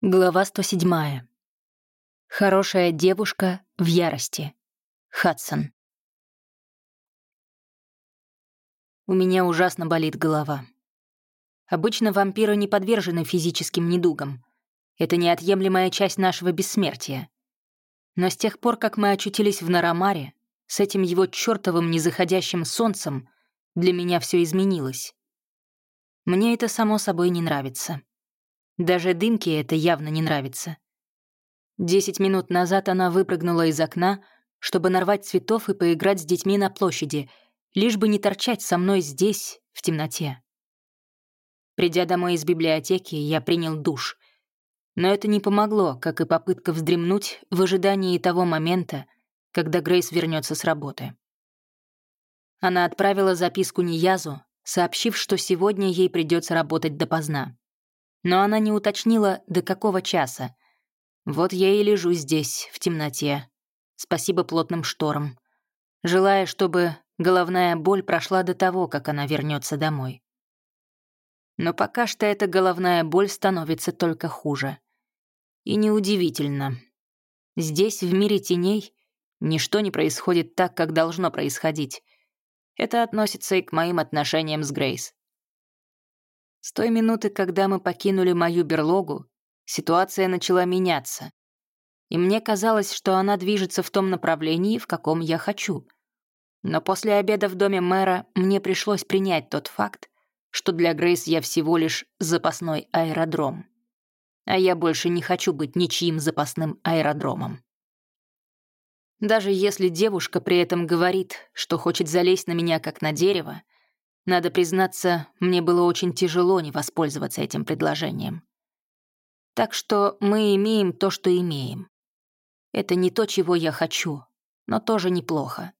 Глава 107. Хорошая девушка в ярости. Хадсон. У меня ужасно болит голова. Обычно вампиры не подвержены физическим недугам. Это неотъемлемая часть нашего бессмертия. Но с тех пор, как мы очутились в Нарамаре, с этим его чертовым незаходящим солнцем, для меня все изменилось. Мне это само собой не нравится. Даже дымке это явно не нравится. Десять минут назад она выпрыгнула из окна, чтобы нарвать цветов и поиграть с детьми на площади, лишь бы не торчать со мной здесь, в темноте. Придя домой из библиотеки, я принял душ. Но это не помогло, как и попытка вздремнуть в ожидании того момента, когда Грейс вернется с работы. Она отправила записку Ниязу, сообщив, что сегодня ей придется работать допоздна но она не уточнила, до какого часа. Вот я и лежу здесь, в темноте. Спасибо плотным шторам. Желая, чтобы головная боль прошла до того, как она вернется домой. Но пока что эта головная боль становится только хуже. И неудивительно. Здесь, в мире теней, ничто не происходит так, как должно происходить. Это относится и к моим отношениям с Грейс. С той минуты, когда мы покинули мою берлогу, ситуация начала меняться. И мне казалось, что она движется в том направлении, в каком я хочу. Но после обеда в доме мэра мне пришлось принять тот факт, что для Грейс я всего лишь запасной аэродром. А я больше не хочу быть ничьим запасным аэродромом. Даже если девушка при этом говорит, что хочет залезть на меня как на дерево, надо признаться, мне было очень тяжело не воспользоваться этим предложением. Так что мы имеем то, что имеем. Это не то, чего я хочу, но тоже неплохо.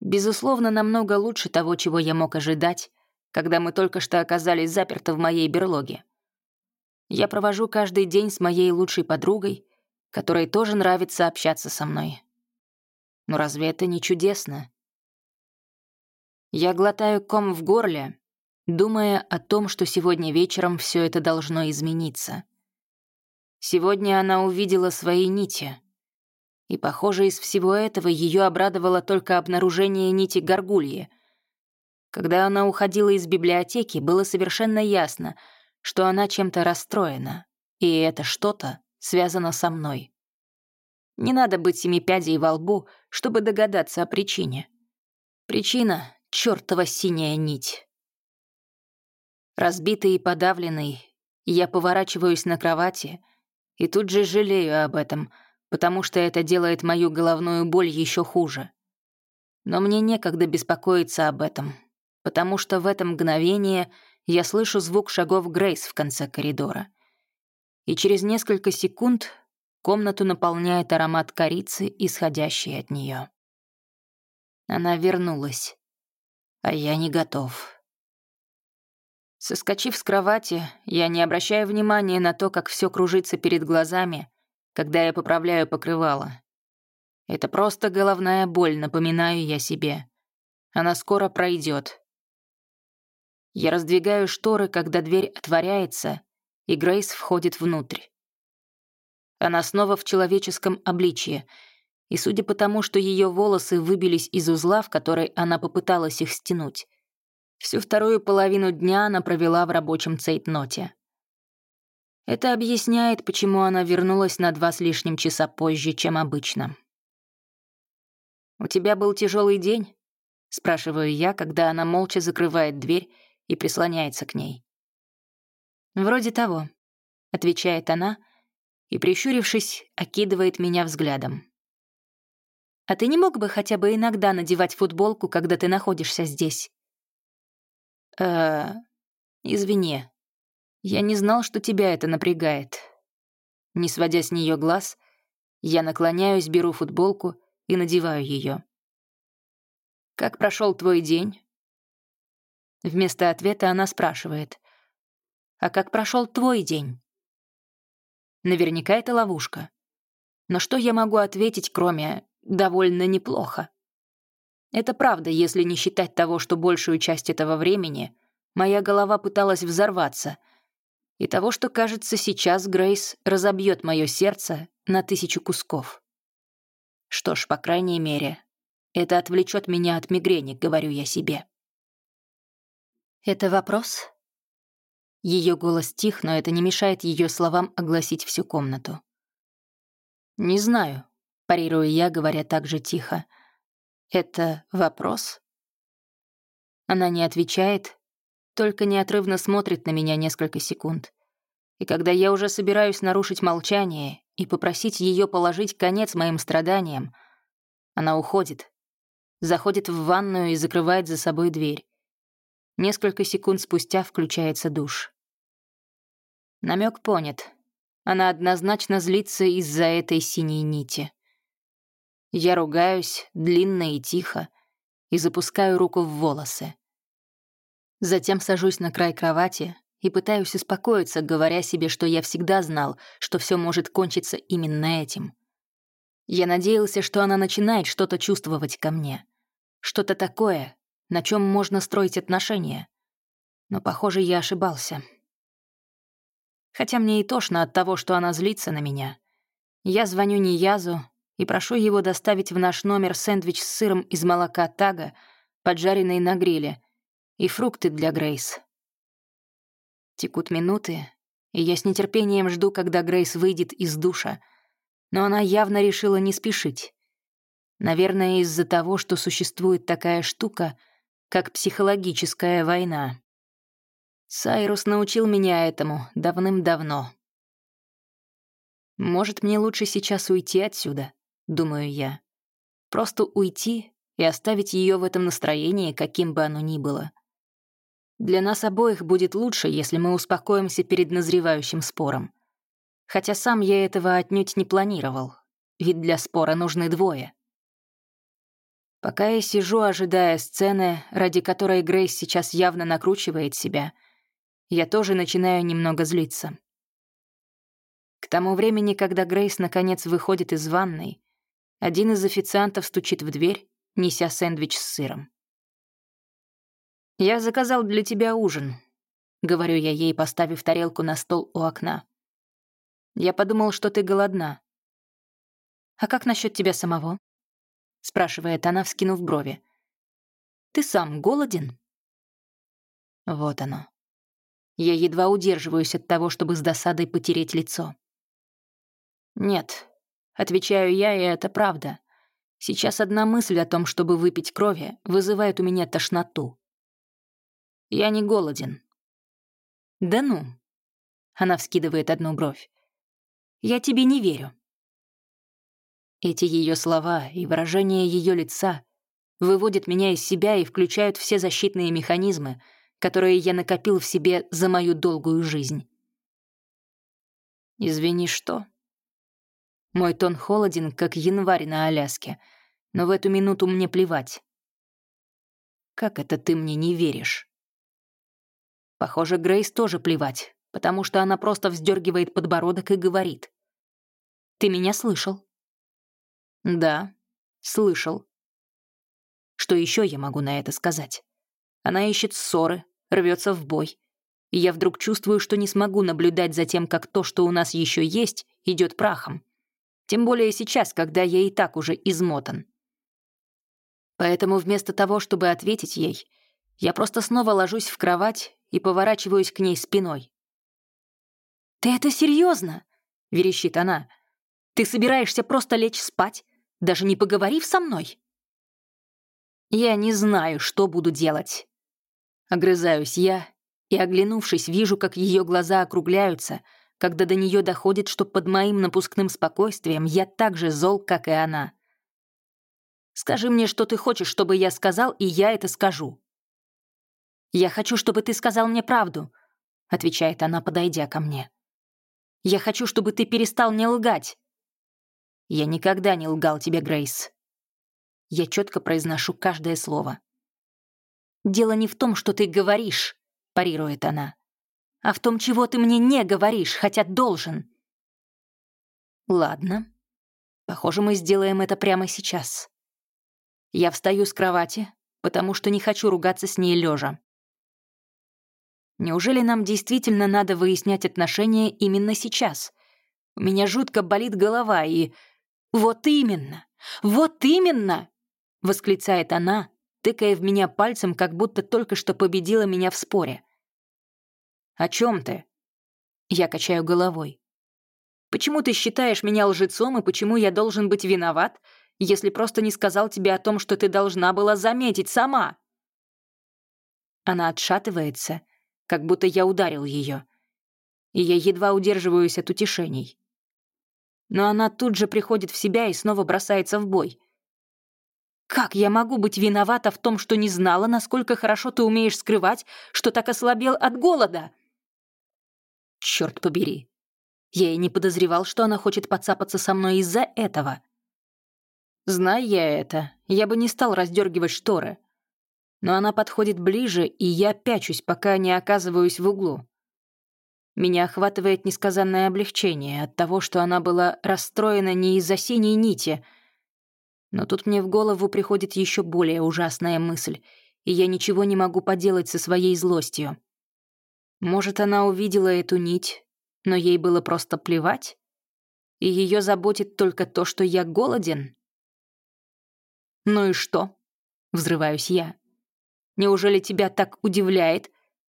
Безусловно, намного лучше того, чего я мог ожидать, когда мы только что оказались заперты в моей берлоге. Я провожу каждый день с моей лучшей подругой, которой тоже нравится общаться со мной. Но разве это не чудесно? Я глотаю ком в горле, думая о том, что сегодня вечером все это должно измениться. Сегодня она увидела свои нити. И, похоже, из всего этого ее обрадовало только обнаружение нити горгульи. Когда она уходила из библиотеки, было совершенно ясно, что она чем-то расстроена, и это что-то связано со мной. Не надо быть семипядей во лбу, чтобы догадаться о причине. Причина чертова синяя нить. Разбитый и подавленный, я поворачиваюсь на кровати и тут же жалею об этом, потому что это делает мою головную боль еще хуже. Но мне некогда беспокоиться об этом, потому что в это мгновение я слышу звук шагов Грейс в конце коридора. И через несколько секунд комнату наполняет аромат корицы, исходящий от нее. Она вернулась а я не готов. Соскочив с кровати, я не обращаю внимания на то, как все кружится перед глазами, когда я поправляю покрывало. Это просто головная боль, напоминаю я себе. Она скоро пройдет. Я раздвигаю шторы, когда дверь отворяется, и Грейс входит внутрь. Она снова в человеческом обличье — и судя по тому, что ее волосы выбились из узла, в который она попыталась их стянуть, всю вторую половину дня она провела в рабочем цейтноте. Это объясняет, почему она вернулась на два с лишним часа позже, чем обычно. «У тебя был тяжелый день?» — спрашиваю я, когда она молча закрывает дверь и прислоняется к ней. «Вроде того», — отвечает она и, прищурившись, окидывает меня взглядом. А ты не мог бы хотя бы иногда надевать футболку, когда ты находишься здесь?» «Э, извини. Я не знал, что тебя это напрягает». Не сводя с нее глаз, я наклоняюсь, беру футболку и надеваю ее. «Как прошел твой день?» Вместо ответа она спрашивает. «А как прошел твой день?» Наверняка это ловушка. Но что я могу ответить, кроме довольно неплохо. Это правда, если не считать того, что большую часть этого времени моя голова пыталась взорваться. И того, что, кажется, сейчас Грейс разобьет мое сердце на тысячу кусков. Что ж, по крайней мере, это отвлечет меня от мигрени, говорю я себе. «Это вопрос?» Ее голос тих, но это не мешает ее словам огласить всю комнату. «Не знаю», — парирую я, говоря так же тихо. «Это вопрос?» Она не отвечает, только неотрывно смотрит на меня несколько секунд. И когда я уже собираюсь нарушить молчание и попросить ее положить конец моим страданиям, она уходит, заходит в ванную и закрывает за собой дверь. Несколько секунд спустя включается душ. Намек понят. Она однозначно злится из-за этой синей нити. Я ругаюсь, длинно и тихо, и запускаю руку в волосы. Затем сажусь на край кровати и пытаюсь успокоиться, говоря себе, что я всегда знал, что все может кончиться именно этим. Я надеялся, что она начинает что-то чувствовать ко мне. Что-то такое, на чем можно строить отношения. Но, похоже, я ошибался. Хотя мне и тошно от того, что она злится на меня. Я звоню Ниязу и прошу его доставить в наш номер сэндвич с сыром из молока тага, поджаренный на гриле, и фрукты для Грейс. Текут минуты, и я с нетерпением жду, когда Грейс выйдет из душа, но она явно решила не спешить. Наверное, из-за того, что существует такая штука, как психологическая война. Сайрус научил меня этому давным-давно. Может, мне лучше сейчас уйти отсюда, думаю я. Просто уйти и оставить ее в этом настроении, каким бы оно ни было. Для нас обоих будет лучше, если мы успокоимся перед назревающим спором. Хотя сам я этого отнюдь не планировал, ведь для спора нужны двое. Пока я сижу, ожидая сцены, ради которой Грейс сейчас явно накручивает себя, я тоже начинаю немного злиться. К тому времени, когда Грейс наконец выходит из ванной, один из официантов стучит в дверь, неся сэндвич с сыром. «Я заказал для тебя ужин», — говорю я ей, поставив тарелку на стол у окна. «Я подумал, что ты голодна». «А как насчет тебя самого?» — спрашивает она, вскинув брови. «Ты сам голоден?» Вот оно. Я едва удерживаюсь от того, чтобы с досадой потереть лицо. «Нет», — отвечаю я, и это правда. Сейчас одна мысль о том, чтобы выпить крови, вызывает у меня тошноту. Я не голоден. «Да ну!» — она вскидывает одну бровь. «Я тебе не верю». Эти ее слова и выражение ее лица выводят меня из себя и включают все защитные механизмы, которые я накопил в себе за мою долгую жизнь. «Извини, что?» Мой тон холоден, как январь на Аляске, но в эту минуту мне плевать. «Как это ты мне не веришь?» Похоже, Грейс тоже плевать, потому что она просто вздергивает подбородок и говорит. «Ты меня слышал?» Да, слышал. Что еще я могу на это сказать? Она ищет ссоры, рвется в бой. И я вдруг чувствую, что не смогу наблюдать за тем, как то, что у нас еще есть, идет прахом. Тем более сейчас, когда я и так уже измотан. Поэтому вместо того, чтобы ответить ей, я просто снова ложусь в кровать и поворачиваюсь к ней спиной. «Ты это серьезно? верещит она. «Ты собираешься просто лечь спать, даже не поговорив со мной? Я не знаю, что буду делать. Огрызаюсь я и, оглянувшись, вижу, как ее глаза округляются, когда до нее доходит, что под моим напускным спокойствием я так же зол, как и она. Скажи мне, что ты хочешь, чтобы я сказал, и я это скажу. «Я хочу, чтобы ты сказал мне правду», — отвечает она, подойдя ко мне. «Я хочу, чтобы ты перестал мне лгать. Я никогда не лгал тебе, Грейс. Я четко произношу каждое слово. «Дело не в том, что ты говоришь», — парирует она, «а в том, чего ты мне не говоришь, хотя должен». «Ладно. Похоже, мы сделаем это прямо сейчас». Я встаю с кровати, потому что не хочу ругаться с ней лежа. Неужели нам действительно надо выяснять отношения именно сейчас? У меня жутко болит голова, и... Вот именно! Вот именно! Восклицает она, тыкая в меня пальцем, как будто только что победила меня в споре. «О чем ты?» Я качаю головой. «Почему ты считаешь меня лжецом, и почему я должен быть виноват, если просто не сказал тебе о том, что ты должна была заметить сама?» Она отшатывается, как будто я ударил ее, и я едва удерживаюсь от утешений. Но она тут же приходит в себя и снова бросается в бой. «Как я могу быть виновата в том, что не знала, насколько хорошо ты умеешь скрывать, что так ослабел от голода?» Черт побери. Я и не подозревал, что она хочет подцапаться со мной из-за этого. Зная я это, я бы не стал раздергивать шторы. Но она подходит ближе, и я пячусь, пока не оказываюсь в углу. Меня охватывает несказанное облегчение от того, что она была расстроена не из-за синей нити. Но тут мне в голову приходит еще более ужасная мысль, и я ничего не могу поделать со своей злостью. Может, она увидела эту нить, но ей было просто плевать? И ее заботит только то, что я голоден? «Ну и что?» — взрываюсь я. «Неужели тебя так удивляет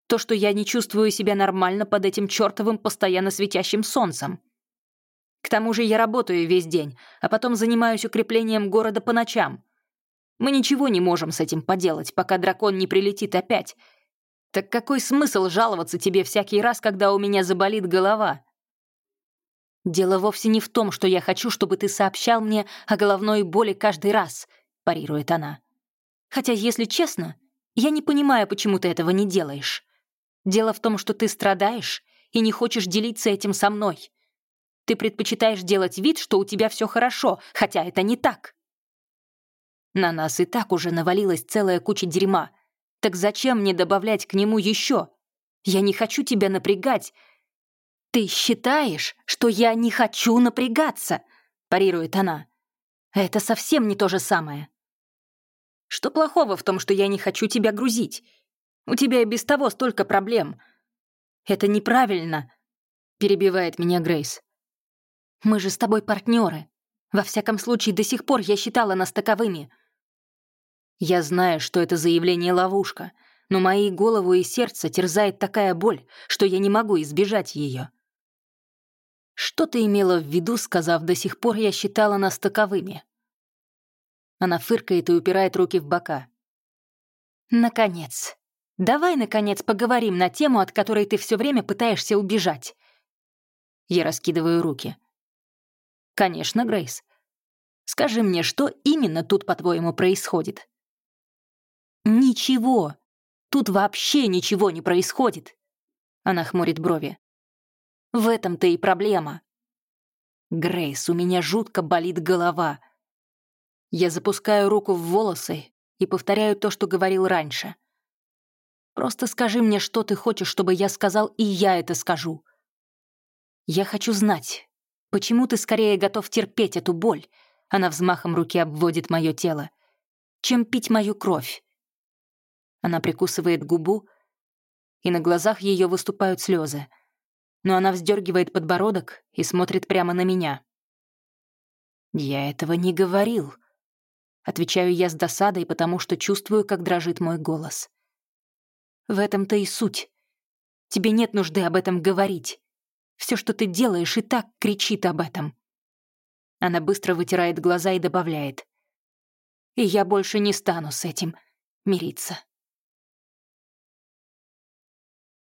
то, что я не чувствую себя нормально под этим чертовым постоянно светящим солнцем? К тому же я работаю весь день, а потом занимаюсь укреплением города по ночам. Мы ничего не можем с этим поделать, пока дракон не прилетит опять, так какой смысл жаловаться тебе всякий раз, когда у меня заболит голова? Дело вовсе не в том, что я хочу, чтобы ты сообщал мне о головной боли каждый раз, парирует она. Хотя, если честно, я не понимаю, почему ты этого не делаешь. Дело в том, что ты страдаешь и не хочешь делиться этим со мной. Ты предпочитаешь делать вид, что у тебя все хорошо, хотя это не так. На нас и так уже навалилась целая куча дерьма, так зачем мне добавлять к нему еще? Я не хочу тебя напрягать. Ты считаешь, что я не хочу напрягаться? Парирует она. Это совсем не то же самое. Что плохого в том, что я не хочу тебя грузить? У тебя и без того столько проблем. Это неправильно, перебивает меня Грейс. Мы же с тобой партнеры. Во всяком случае, до сих пор я считала нас таковыми. Я знаю, что это заявление ловушка, но мои голову и сердце терзает такая боль, что я не могу избежать ее. Что ты имела в виду, сказав, до сих пор я считала нас таковыми? Она фыркает и упирает руки в бока. Наконец. Давай, наконец, поговорим на тему, от которой ты все время пытаешься убежать. Я раскидываю руки. Конечно, Грейс. Скажи мне, что именно тут, по-твоему, происходит? «Ничего! Тут вообще ничего не происходит!» Она хмурит брови. «В этом-то и проблема!» «Грейс, у меня жутко болит голова!» Я запускаю руку в волосы и повторяю то, что говорил раньше. «Просто скажи мне, что ты хочешь, чтобы я сказал, и я это скажу!» «Я хочу знать, почему ты скорее готов терпеть эту боль?» Она взмахом руки обводит мое тело. «Чем пить мою кровь?» Она прикусывает губу, и на глазах ее выступают слезы. Но она вздергивает подбородок и смотрит прямо на меня. «Я этого не говорил», — отвечаю я с досадой, потому что чувствую, как дрожит мой голос. «В этом-то и суть. Тебе нет нужды об этом говорить. Все, что ты делаешь, и так кричит об этом». Она быстро вытирает глаза и добавляет. «И я больше не стану с этим мириться».